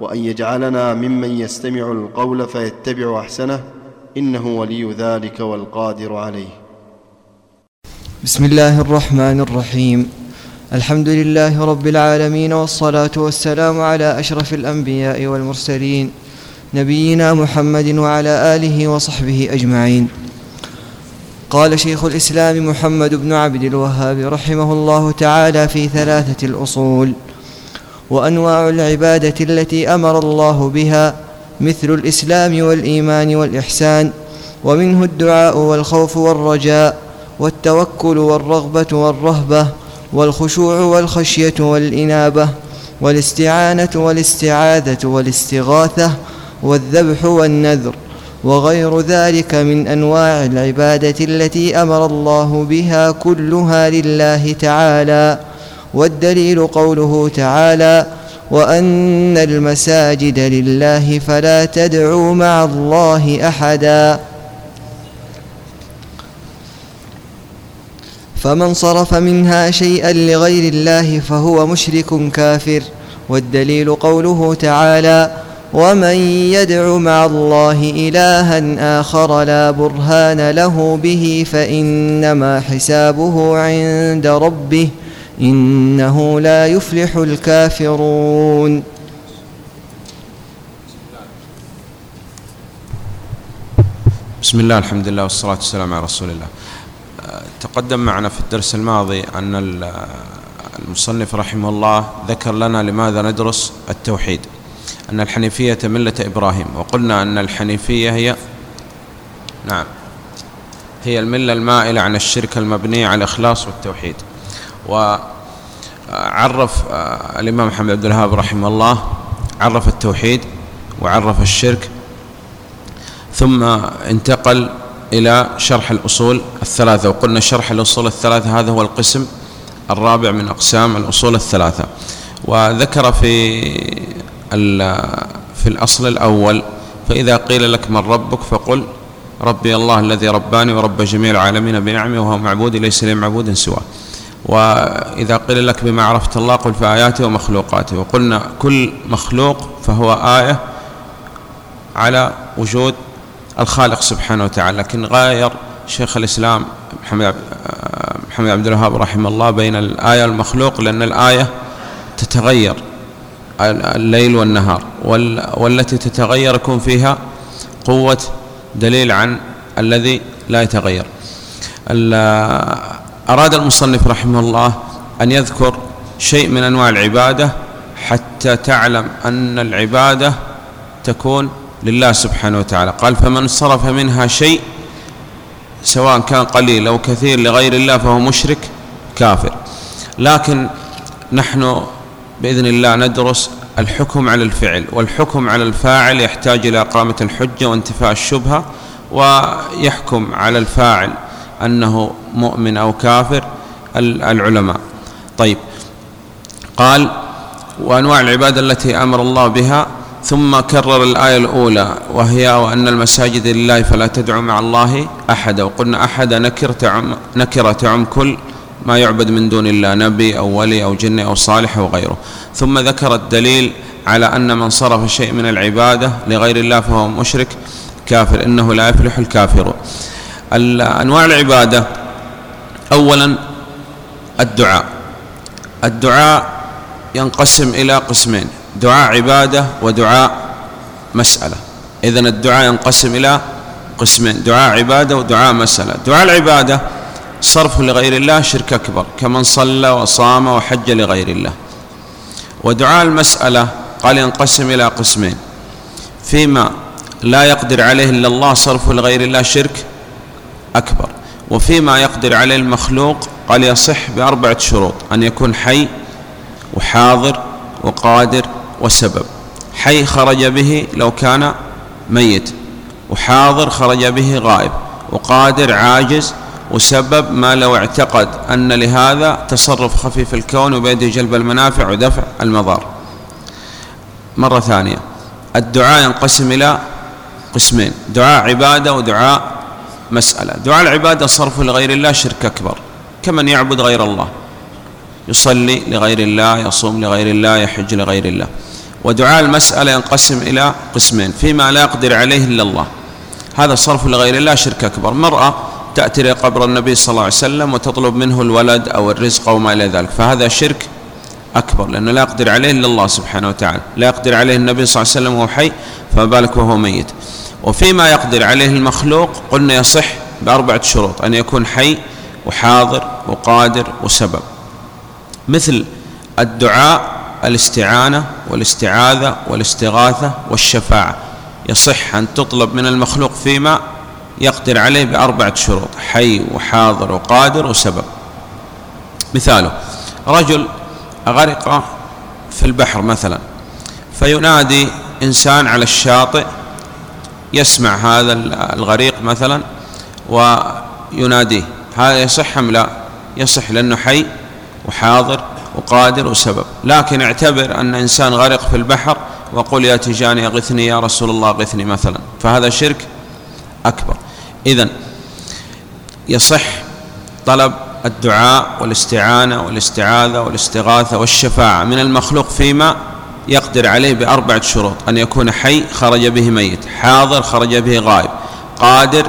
وأن يجعلنا ممن يستمع القول فيتبع أحسنه إنه ولي ذلك والقادر عليه. بسم الله الرحمن الرحيم. الحمد لله رب العالمين والصلاة والسلام على أشرف الأنبياء والمرسلين نبينا محمد وعلى آله وصحبه أجمعين. قال شيخ الإسلام محمد بن عبد الوهاب رحمه الله تعالى في ثلاثة الأصول. وأنواع العبادة التي أمر الله بها مثل الإسلام والإيمان والإحسان ومنه الدعاء والخوف والرجاء والتوكل والرغبة والرهبة والخشوع والخشية والإنابة والاستعانة والاستعاذة والاستغاثة والذبح والنذر وغير ذلك من أنواع العبادة التي أمر الله بها كلها لله تعالى. والدليل قوله تعالى وأن المساجد لله فلا تدعوا مع الله أحدا. فمن صرف منها شيئا لغير الله فهو مشرك كافر. والدليل قوله تعالى ومن يدع مع الله إلها آخر لا برهان له به فإنما حسابه عند ربه. إنه لا يفلح الكافرون. بسم الله الحمد لله والصلاة والسلام على رسول الله. تقدم معنا في الدرس الماضي أن المصنف رحمه الله ذكر لنا لماذا ندرس التوحيد. أن الحنيفية ملة إبراهيم وقلنا أن الحنيفية هي نعم هي الملة المائلة عن الشرك المبني على الإخلاص والتوحيد. وعرف الإمام محمد عبد الوهاب رحمه الله عرف التوحيد وعرف الشرك ثم انتقل إلى شرح الأصول الثلاثة وقلنا شرح الأصول الثلاثة هذا هو القسم الرابع من أقسام الأصول الثلاثة. وذكر في في الأصل الأول فإذا قيل لك من ربك فقل ربي الله الذي رباني ورب جميع العالمين بنعمه وهو معبودي ليس لي معبود سواه. وإذا قيل لك بما عرفت الله قل في آياته ومخلوقاته وقلنا كل مخلوق فهو آية على وجود الخالق سبحانه وتعالى. لكن غاير شيخ الإسلام محمد محمد عبد الوهاب رحمه الله بين الآية والمخلوق لأن الآية تتغير الليل والنهار والتي تتغير يكون فيها قوة دليل عن الذي لا يتغير. أراد المصنف رحمه الله أن يذكر شيء من أنواع العبادة حتى تعلم أن العبادة تكون لله سبحانه وتعالى. قال فمن صرف منها شيء سواء كان قليل أو كثير لغير الله فهو مشرك كافر. لكن نحن بإذن الله ندرس الحكم على الفعل والحكم على الفاعل يحتاج إلى إقامة الحجة وانتفاء الشبهة ويحكم على الفاعل. أنه مؤمن أو كافر العلماء. طيب. قال وأنواع العبادة التي أمر الله بها ثم كرر الآية الأولى وهي وأن المساجد لله فلا تدعوا مع الله أحدا. وقلنا أحد نكر تعم تعم كل ما يعبد من دون الله نبي أو ولي أو جن أو صالح أو غيره. ثم ذكر الدليل على أن من صرف شيء من العبادة لغير الله فهو مشرك كافر إنه لا يفلح الكافرون أنواع العبادة. أولا الدعاء. الدعاء ينقسم إلى قسمين دعاء عبادة ودعاء مسألة. إذن الدعاء ينقسم إلى قسمين دعاء عبادة ودعاء مسألة. دعاء العبادة صرف لغير الله شرك أكبر. كمن صلى وصام وحج لغير الله. ودعاء المسألة قال ينقسم إلى قسمين فيما لا يقدر عليه إلا الله صرفه لغير الله شرك أكبر. وفيما يقدر عليه المخلوق قال يصح بأربعة شروط أن يكون حي وحاضر وقادر وسبب. حي خرج به لو كان ميت وحاضر خرج به غائب وقادر عاجز وسبب ما لو اعتقد أن لهذا تصرف خفيف الكون وبيده جلب المنافع ودفع المضار. مرة ثانية الدعاء ينقسم إلى قسمين دعاء عبادة ودعاء مسألة. دعاء العبادة صرفه لغير الله شرك أكبر. كمن يعبد غير الله؟ يصلي لغير الله يصوم لغير الله يحج لغير الله. ودعاء المسألة ينقسم إلى قسمين. فيما لا يقدر عليه إلا الله. هذا صرف لغير الله شرك أكبر. مرأة تأتي إلى قبر النبي صلى الله عليه وسلم وتطلب منه الولد أو الرزق أو ما إلى ذلك. فهذا شرك أكبر لأنه لا يقدر عليه إلا الله سبحانه وتعالى. لا يقدر عليه النبي صلى الله عليه وسلم وهو حي فما بالك وهو ميت. وفيما يقدر عليه المخلوق قلنا يصح بأربعة شروط أن يكون حي وحاضر وقادر وسبب. مثل الدعاء الاستعانة والاستعاذة والاستغاثة والشفاعة. يصح أن تطلب من المخلوق فيما يقدر عليه بأربعة شروط حي وحاضر وقادر وسبب. مثاله رجل غرق في البحر مثلا فينادي إنسان على الشاطئ يسمع هذا الغريق مثلا ويناديه هذا يصح أم لا؟ يصح لأنه حي وحاضر وقادر وسبب. لكن اعتبر أن إنسان غرق في البحر وقل يا تجاني أغثني يا رسول الله أغثني مثلا فهذا شرك أكبر. إذا يصح طلب الدعاء والاستعانة والاستعاذة والاستغاثة والشفاعة من المخلوق فيما يقدر عليه بأربعة شروط. أن يكون حي خرج به ميت حاضر خرج به غائب قادر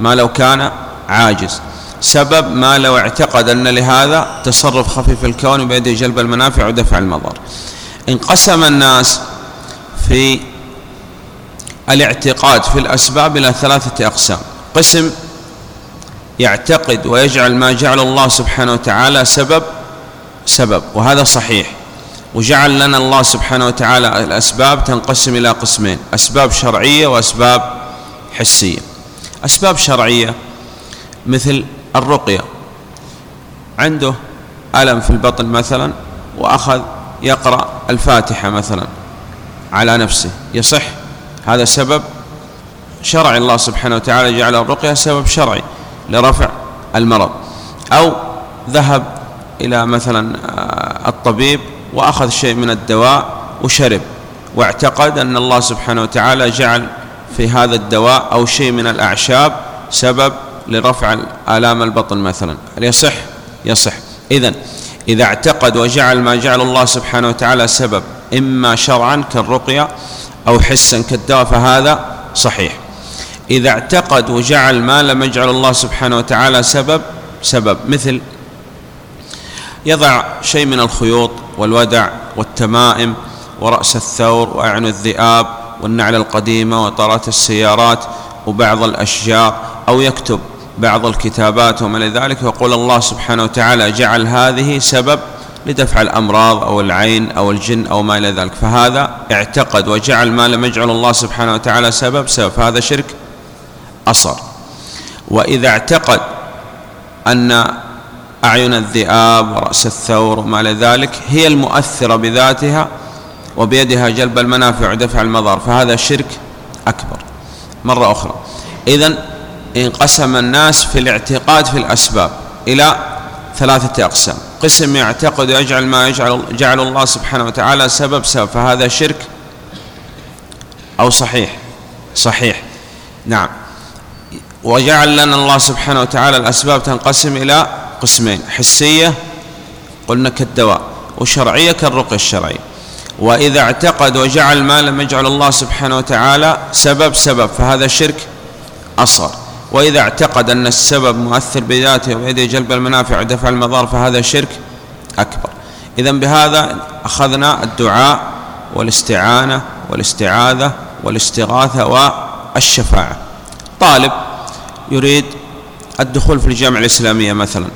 ما لو كان عاجز. سبب ما لو اعتقد أن لهذا تصرف خفيف الكون بيده جلب المنافع ودفع المضار انقسم الناس في الاعتقاد في الأسباب إلى ثلاثة أقسام. قسم يعتقد ويجعل ما جعل الله سبحانه وتعالى سبب سبب. وهذا صحيح. وجعل لنا الله سبحانه وتعالى الأسباب تنقسم إلى قسمين أسباب شرعية وأسباب حسية. أسباب شرعية مثل الرقية. عنده ألم في البطن مثلا وأخذ يقرأ الفاتحة مثلا على نفسه. يصح هذا سبب شرعي. الله سبحانه وتعالى جعل الرقية سبب شرعي. لرفع المرض. أو ذهب إلى مثلا آه، الطبيب وأخذ شيء من الدواء وشرب. واعتقد أن الله سبحانه وتعالى جعل في هذا الدواء أو شيء من الأعشاب سبب لرفع آلام البطن مثلا. هل يصح؟ يصح. إذا إذا اعتقد وجعل ما جعل الله سبحانه وتعالى سبب إما شرعا كالرقية أو حسا كالدواء فهذا صحيح. إذا اعتقد وجعل ما لم يجعل الله سبحانه وتعالى سبب سبب. مثل يضع شيء من الخيوط والودع والتمائم ورأس الثور وأعين الذئاب والنعل القديمة وطارات السيارات وبعض الأشجار أو يكتب بعض الكتابات وما لذلك يقول الله سبحانه وتعالى جعل هذه سبب لدفع الأمراض أو العين أو الجن أو ما إلى ذلك. فهذا اعتقد وجعل ما لم يجعل الله سبحانه وتعالى سبب سبب. فهذا شرك. أصر وإذا اعتقد أن أعين الذئاب ورأس الثور وما إلى ذلك هي المؤثرة بذاتها وبيدها جلب المنافع ودفع المضار فهذا شرك أكبر. مرة أخرى. إذن انقسم الناس في الاعتقاد في الأسباب إلى ثلاثة أقسام. قسم يعتقد ويجعل ما يجعل جعل الله سبحانه وتعالى سبب سبب فهذا شرك أو صحيح؟ صحيح. نعم. وجعل لنا الله سبحانه وتعالى الأسباب تنقسم إلى قسمين حسية قلنا كالدواء وشرعية كالرقية الشرعية وإذا اعتقد وجعل ما لم يجعل الله سبحانه وتعالى سبب سبب فهذا شرك أصغر. وإذا اعتقد أن السبب مؤثر بذاته وبيده جلب المنافع ودفع المضار فهذا شرك أكبر. إذا بهذا أخذنا الدعاء والاستعانة والاستعاذة والاستغاثة والشفاعة. طالب يريد الدخول في الجامعة الإسلامية مثلا.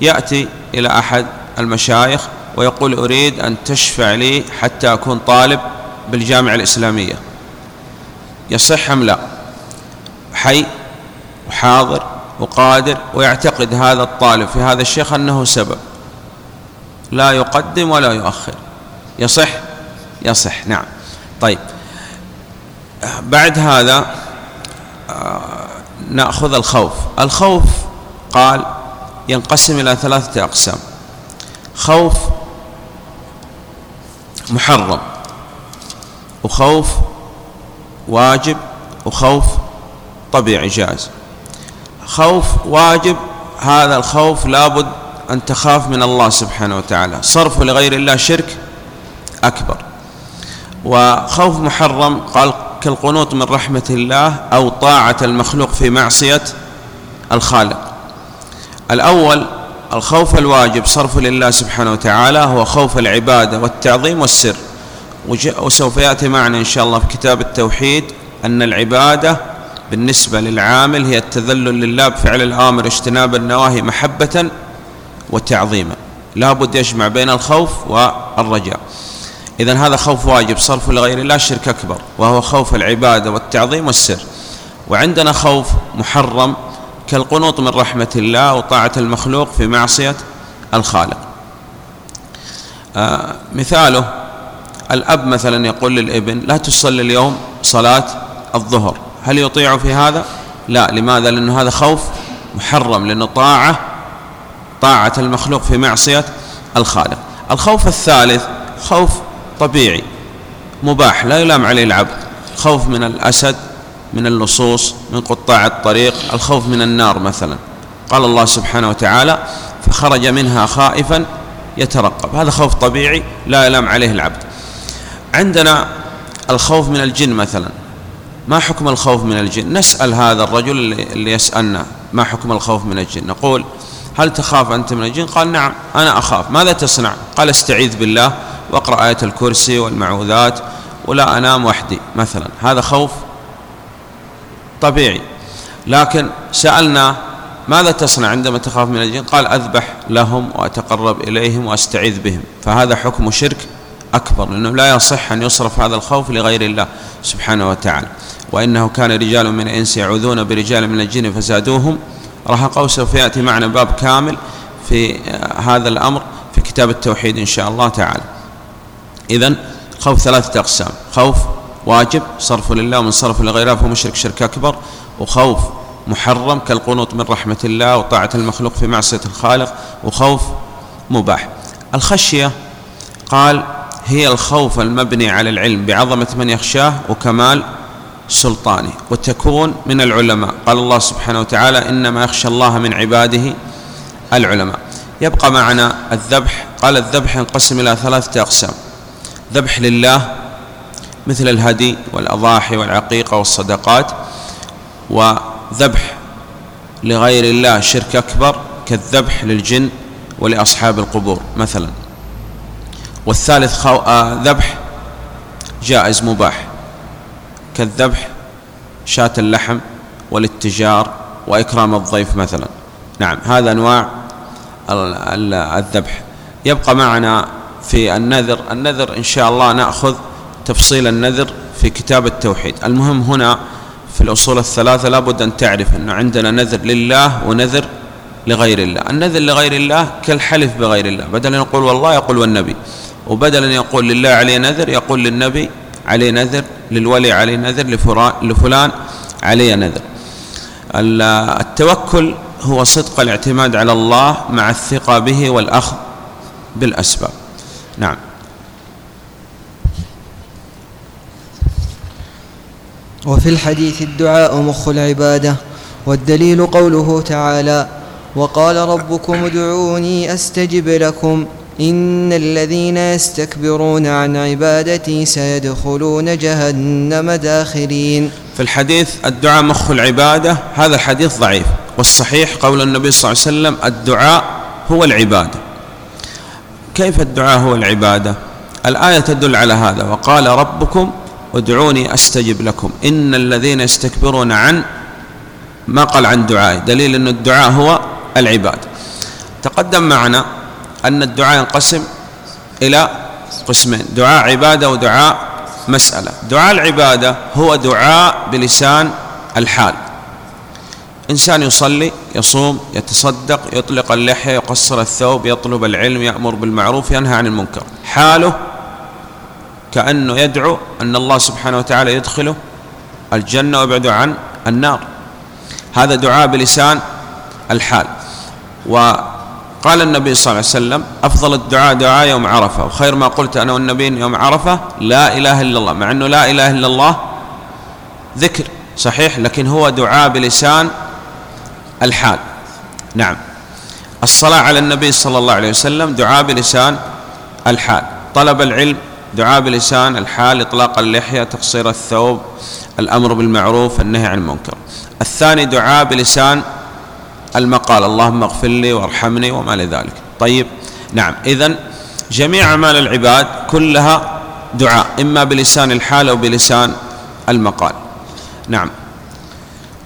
يأتي إلى أحد المشايخ ويقول أريد أن تشفع لي حتى أكون طالب بالجامعة الإسلامية. يصح أم لا؟ حي وحاضر وقادر ويعتقد هذا الطالب في هذا الشيخ أنه سبب. لا يقدم ولا يؤخر. يصح؟ يصح نعم. طيب. بعد هذا آه، نأخذ الخوف. الخوف قال ينقسم إلى ثلاثة أقسام. خوف محرم وخوف واجب وخوف طبيعي جائز. خوف واجب هذا الخوف لابد أن تخاف من الله سبحانه وتعالى. صرفه لغير الله شرك أكبر. وخوف محرم قال كالقنوط من رحمة الله أو طاعة المخلوق في معصية الخالق. الأول الخوف الواجب صرف لله سبحانه وتعالى هو خوف العبادة والتعظيم والسر. وسوف يأتي معنا إن شاء الله في كتاب التوحيد أن العبادة بالنسبة للعامل هي التذلل لله بفعل الآمر اجتناب النواهي محبة وتعظيما. لا بد يجمع بين الخوف والرجاء. إذا هذا خوف واجب صرف لغير الله شرك أكبر وهو خوف العبادة والتعظيم والسر وعندنا خوف محرم كالقنوط من رحمة الله وطاعة المخلوق في معصية الخالق آه مثاله الأب مثلا يقول للابن لا تصلي اليوم صلاة الظهر هل يطيع في هذا؟ لا لماذا؟ لأنه هذا خوف محرم لأنه طاعة طاعة المخلوق في معصية الخالق الخوف الثالث خوف طبيعي مباح لا يلام عليه العبد. خوف من الأسد من اللصوص من قطاع الطريق الخوف من النار مثلا. قال الله سبحانه وتعالى فخرج منها خائفا يترقب. هذا خوف طبيعي لا يلام عليه العبد. عندنا الخوف من الجن مثلا. ما حكم الخوف من الجن؟ نسأل هذا الرجل اللي يسألنا ما حكم الخوف من الجن؟ نقول هل تخاف أنت من الجن؟ قال نعم أنا أخاف. ماذا تصنع؟ قال استعيذ بالله. واقرأ آية الكرسي والمعوذات ولا أنام وحدي مثلا. هذا خوف طبيعي. لكن سألنا ماذا تصنع عندما تخاف من الجن؟ قال أذبح لهم وأتقرب إليهم وأستعيذ بهم. فهذا حكم شرك أكبر لأنه لا يصح أن يصرف هذا الخوف لغير الله سبحانه وتعالى. وإنه كان رجال من الإنس يعوذون برجال من الجن فزادوهم. رهقا وسوف يأتي معنا باب كامل في هذا الأمر في كتاب التوحيد إن شاء الله تعالى. إذن خوف ثلاثة أقسام. خوف واجب صرف لله ومن صرف لغيره فهو مشرك شرك أكبر. وخوف محرم كالقنوط من رحمة الله وطاعة المخلوق في معصية الخالق. وخوف مباح. الخشية قال هي الخوف المبني على العلم بعظمة من يخشاه وكمال سلطانه. وتكون من العلماء. قال الله سبحانه وتعالى إنما يخشى الله من عباده العلماء. يبقى معنا الذبح. قال الذبح ينقسم إلى ثلاثة أقسام. ذبح لله مثل الهدي والأضاحي والعقيقة والصدقات وذبح لغير الله شرك أكبر كالذبح للجن ولأصحاب القبور مثلا. والثالث خو... آه ذبح جائز مباح كالذبح شاة اللحم والاتجار وإكرام الضيف مثلا. نعم هذا أنواع الذبح. يبقى معنا في النذر. النذر إن شاء الله نأخذ تفصيل النذر في كتاب التوحيد. المهم هنا في الأصول الثلاثة لابد أن تعرف أن عندنا نذر لله ونذر لغير الله. النذر لغير الله كالحلف بغير الله. بدل أن يقول والله يقول والنبي. وبدل أن يقول لله عليه نذر يقول للنبي عليه نذر للولي عليه نذر لفلان عليه نذر. التوكل هو صدق الاعتماد على الله مع الثقة به والأخذ بالأسباب. نعم. وفي الحديث الدعاء مخ العبادة والدليل قوله تعالى وقال ربكم ادعوني أستجب لكم إن الذين يستكبرون عن عبادتي سيدخلون جهنم داخرين. في الحديث الدعاء مخ العبادة هذا الحديث ضعيف والصحيح قول النبي صلى الله عليه وسلم الدعاء هو العبادة. كيف الدعاء هو العبادة؟ الآية تدل على هذا وقال ربكم ادعوني أستجب لكم. إن الذين يستكبرون عن ما قال عن دعائي دليل أن الدعاء هو العبادة تقدم معنا أن الدعاء ينقسم إلى قسمين دعاء عبادة ودعاء مسألة. دعاء العبادة هو دعاء بلسان الحال. إنسان يصلي يصوم يتصدق يطلق اللحية يقصر الثوب يطلب العلم يأمر بالمعروف ينهى عن المنكر. حاله كأنه يدعو أن الله سبحانه وتعالى يدخله الجنة وابعدوا عن النار. هذا دعاء بلسان الحال. وقال النبي صلى الله عليه وسلم أفضل الدعاء دعاء يوم عرفة. وخير ما قلت أنا والنبي يوم عرفة لا إله إلا الله. مع أنه لا إله إلا الله ذكر صحيح لكن هو دعاء بلسان الحال. نعم. الصلاة على النبي صلى الله عليه وسلم دعاء بلسان الحال. طلب العلم دعاء بلسان الحال إطلاق اللحية تقصير الثوب الأمر بالمعروف النهي عن المنكر. الثاني دعاء بلسان المقال اللهم اغفر لي وارحمني وما لذلك طيب. نعم. إذا جميع أعمال العباد كلها دعاء إما بلسان الحال أو بلسان المقال. نعم.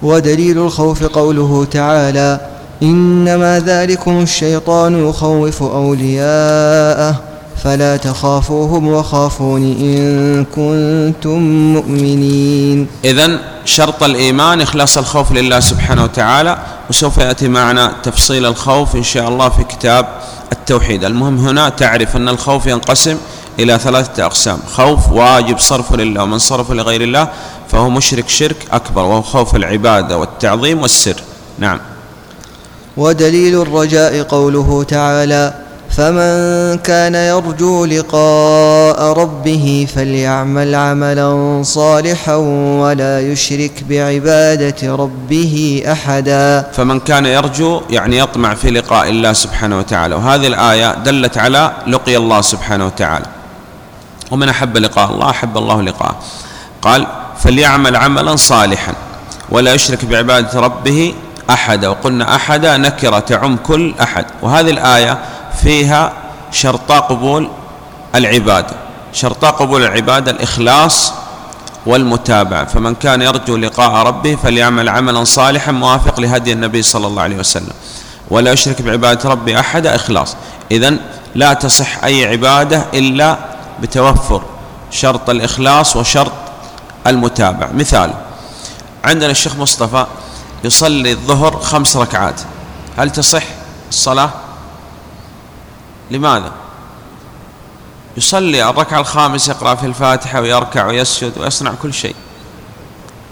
ودليل الخوف قوله تعالى إنما ذلكم الشيطان يخوف أولياءه فلا تخافوهم وخافون إن كنتم مؤمنين. إذا شرط الإيمان إخلاص الخوف لله سبحانه وتعالى وسوف يأتي معنا تفصيل الخوف إن شاء الله في كتاب التوحيد. المهم هنا تعرف أن الخوف ينقسم إلى ثلاثة أقسام. خوف واجب صرفه لله. ومن صرفه لغير الله فهو مشرك شرك أكبر وهو خوف العبادة والتعظيم والسر. نعم. ودليل الرجاء قوله تعالى فمن كان يرجو لقاء ربه فليعمل عملا صالحا ولا يشرك بعبادة ربه أحدا. فمن كان يرجو يعني يطمع في لقاء الله سبحانه وتعالى. وهذه الآية دلت على لقي الله سبحانه وتعالى. ومن أحب لقاء الله أحب الله لقاءه. قال فليعمل عملا صالحا ولا يشرك بعبادة ربه أحدا وقلنا أحدا نكرة تعم كل أحد. وهذه الآية فيها شرطا قبول العبادة. شرطا قبول العبادة الإخلاص والمتابعة. فمن كان يرجو لقاء ربه فليعمل عملا صالحا موافق لهدي النبي صلى الله عليه وسلم. ولا يشرك بعبادة ربه أحد إخلاص. إذا لا تصح أي عبادة إلا بتوفر شرط الإخلاص وشرط المتابعة. مثال عندنا الشيخ مصطفى يصلي الظهر خمس ركعات. هل تصح الصلاة؟ لماذا؟ يصلي الركعة الخامسة يقرأ في الفاتحة ويركع ويسجد ويصنع كل شيء.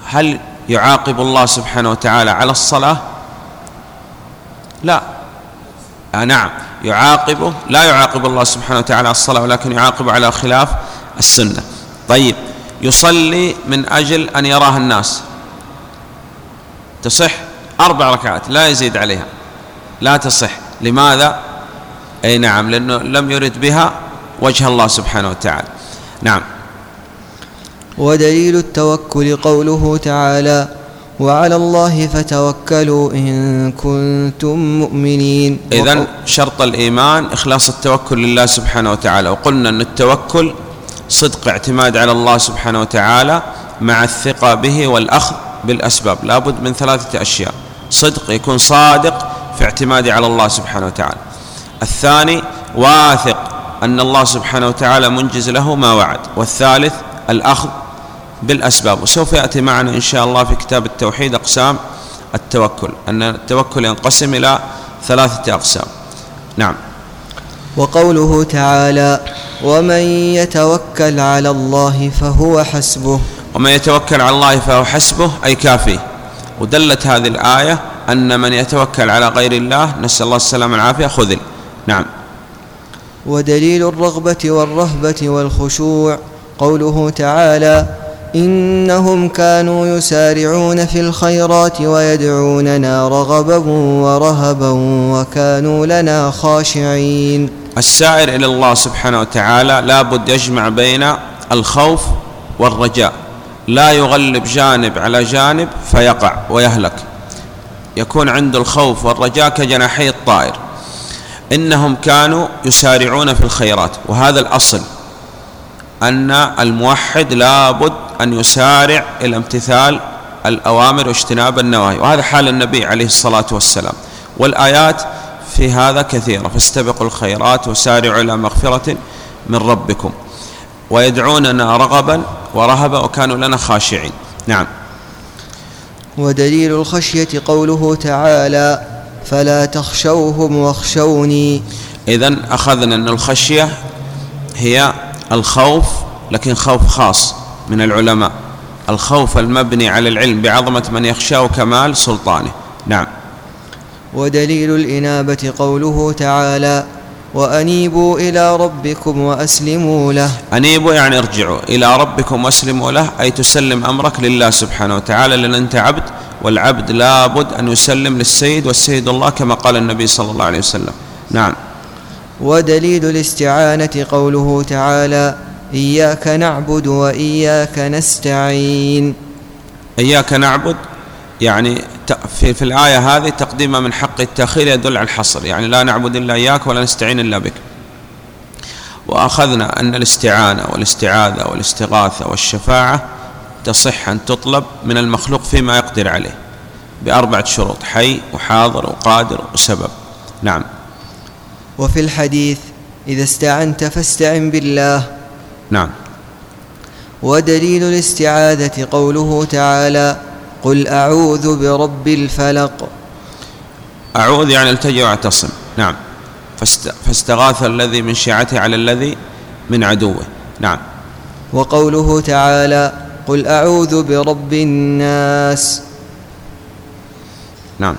هل يعاقب الله سبحانه وتعالى على الصلاة؟ لا. آه نعم. يعاقبه لا يعاقب الله سبحانه وتعالى على الصلاة ولكن يعاقب على خلاف السنة. طيب يصلي من أجل أن يراه الناس. تصح؟ أربع ركعات لا يزيد عليها. لا تصح. لماذا؟ أي نعم لأنه لم يرد بها وجه الله سبحانه وتعالى. نعم. ودليل التوكل قوله تعالى وعلى الله فتوكلوا إن كنتم مؤمنين. إذا شرط الإيمان إخلاص التوكل لله سبحانه وتعالى. وقلنا أن التوكل صدق اعتماد على الله سبحانه وتعالى مع الثقة به والأخذ بالأسباب. لابد من ثلاثة أشياء. صدق يكون صادق في اعتماده على الله سبحانه وتعالى. الثاني واثق أن الله سبحانه وتعالى منجز له ما وعد. والثالث الأخذ بالأسباب وسوف يأتي معنا إن شاء الله في كتاب التوحيد أقسام التوكل أن التوكل ينقسم إلى ثلاثة أقسام. نعم. وقوله تعالى ومن يتوكل على الله فهو حسبه. ومن يتوكل على الله فهو حسبه أي كافيه ودلت هذه الآية أن من يتوكل على غير الله نسأل الله السلامة والعافية خذل. نعم. ودليل الرغبة والرهبة والخشوع قوله تعالى إنهم كانوا يسارعون في الخيرات ويدعوننا رغبا ورهبا وكانوا لنا خاشعين. السائر إلى الله سبحانه وتعالى لا بد يجمع بين الخوف والرجاء. لا يغلب جانب على جانب فيقع ويهلك. يكون عنده الخوف والرجاء كجناحي الطائر. إنهم كانوا يسارعون في الخيرات. وهذا الأصل. أن الموحد لابد أن يسارع إلى امتثال الأوامر واجتناب النواهي وهذا حال النبي عليه الصلاة والسلام. والآيات في هذا كثيرة فاستبقوا الخيرات وسارعوا إلى مغفرة من ربكم ويدعوننا رغبا ورهبا وكانوا لنا خاشعين. نعم. ودليل الخشية قوله تعالى فلا تخشوهم واخشوني. إذا أخذنا أن الخشية هي الخوف لكن خوف خاص من العلماء. الخوف المبني على العلم بعظمة من يخشاه وكمال سلطانه. نعم. ودليل الإنابة قوله تعالى وأنيبوا إلى ربكم وأسلموا له. أنيبوا يعني ارجعوا إلى ربكم وأسلموا له أي تسلم أمرك لله سبحانه وتعالى لأن أنت عبد والعبد لابد أن يسلم للسيد والسيد الله كما قال النبي صلى الله عليه وسلم. نعم. ودليل الاستعانة قوله تعالى إياك نعبد وإياك نستعين. إياك نعبد يعني في, في الآية هذه تقديم من حق التأخير يدل على الحصر يعني لا نعبد إلا إياك ولا نستعين إلا بك. وأخذنا أن الاستعانة والاستعاذة والاستغاثة والشفاعة تصح أن تطلب من المخلوق فيما يقدر عليه بأربعة شروط حي وحاضر وقادر وسبب. نعم. وفي الحديث إذا استعنت فاستعن بالله. نعم. ودليل الاستعاذة قوله تعالى قل أعوذ برب الفلق. أعوذ يعني التجئ واعتصم. نعم. فاستغاث الذي من شيعته على الذي من عدوه. نعم. وقوله تعالى قل أعوذ برب الناس. نعم.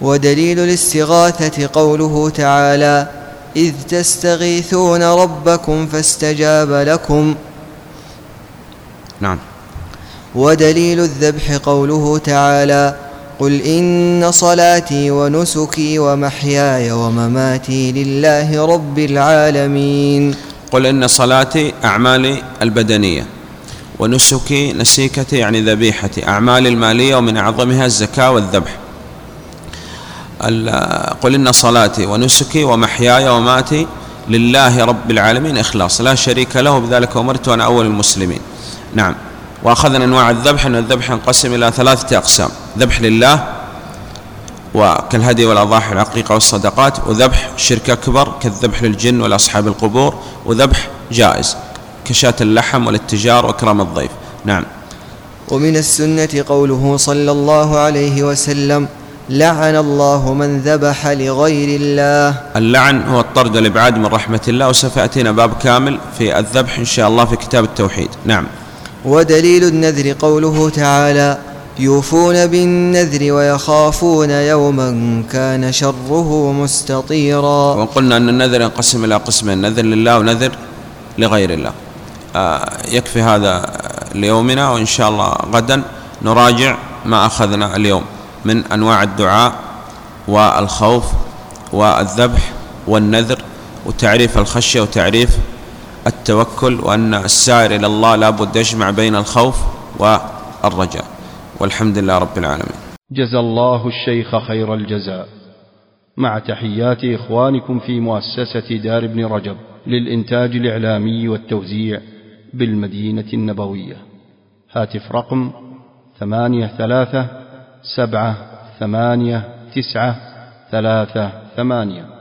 ودليل الاستغاثة قوله تعالى إذ تستغيثون ربكم فاستجاب لكم. نعم. ودليل الذبح قوله تعالى قل إن صلاتي ونسكي ومحياي ومماتي لله رب العالمين. قل إن صلاتي أعمالي البدنية ونسكي نسيكتي يعني ذبيحتي أعمالي المالية ومن أعظمها الزكاة والذبح. قل إن صلاتي ونسكي ومحياي وماتي لله رب العالمين إخلاص. لا شريك له بذلك أمرت وأنا أول المسلمين. نعم. وأخذنا أنواع الذبح أن الذبح ينقسم إلى ثلاثة أقسام ذبح لله وكالهدي والأضاحي والعقيقة والصدقات وذبح شرك أكبر كالذبح للجن والأصحاب القبور وذبح جائز كشاة اللحم والاتجار وإكرام الضيف. نعم. ومن السنة قوله صلى الله عليه وسلم لعن الله من ذبح لغير الله. اللعن هو الطرد والإبعاد من رحمة الله وسوف باب كامل في الذبح إن شاء الله في كتاب التوحيد. نعم. ودليل النذر قوله تعالى يوفون بالنذر ويخافون يوما كان شره مستطيرا. وقلنا أن النذر ينقسم إلى قسمين نذر لله ونذر لغير الله. آه يكفي هذا ليومنا وإن شاء الله غدا نراجع ما أخذنا اليوم. من أنواع الدعاء والخوف والذبح والنذر وتعريف الخشية وتعريف التوكل وأن السائر إلى الله لا بد يجمع بين الخوف والرجاء. والحمد لله رب العالمين. جزى الله الشيخ خير الجزاء. مع تحيات إخوانكم في مؤسسة دار ابن رجب للإنتاج الإعلامي والتوزيع بالمدينة النبوية. هاتف رقم ثمانية ثلاثة سبعة ثمانية تسعة ثلاثة ثمانية.